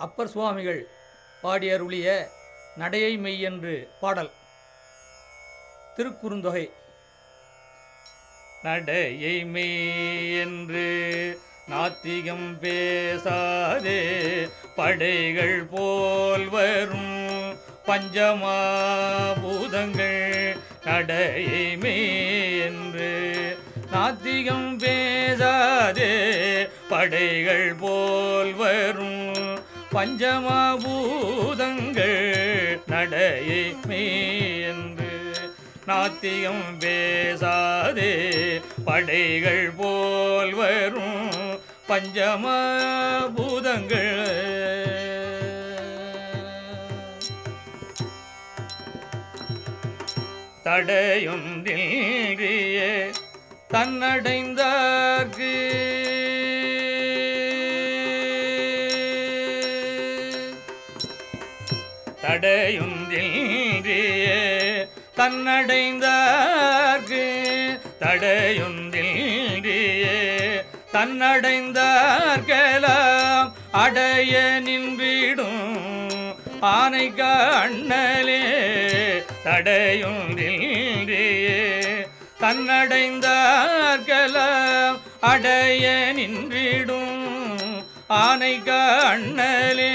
அப்பர் சுவாமிகள் பாடியருளிய நடையை மெய் என்று பாடல். திருக்குறுந்தொகை. நடையை மெய் என்று நாத்திகம் பேசாதே படைகள் போல் வரும் பஞ்சமாபூதங்கள். நடையை மெய் என்று நாத்திகம் பேசாதே படைகள் போல் வரும் பஞ்சமாபூதங்கள் நடையை மெய் நாத்தியம் பேசாதே படைகள் போல் வரும் பஞ்சமபூதங்கள். தடையொன்றில்றியே தன்னடைந்தார்க்கு தடையொன்றில்றியே தன்னடைந்தார்க்கு தடையொன்றில்றியே தன்னடைந்தார்கெல்லாம் அடைய நின்றிடும் ஆனை கண்ணலே. தடையொன்றில்றியே தன்னடைந்தார்கெல்லாம் அடைய நின்றிடும் ஆனை கண்ணலே.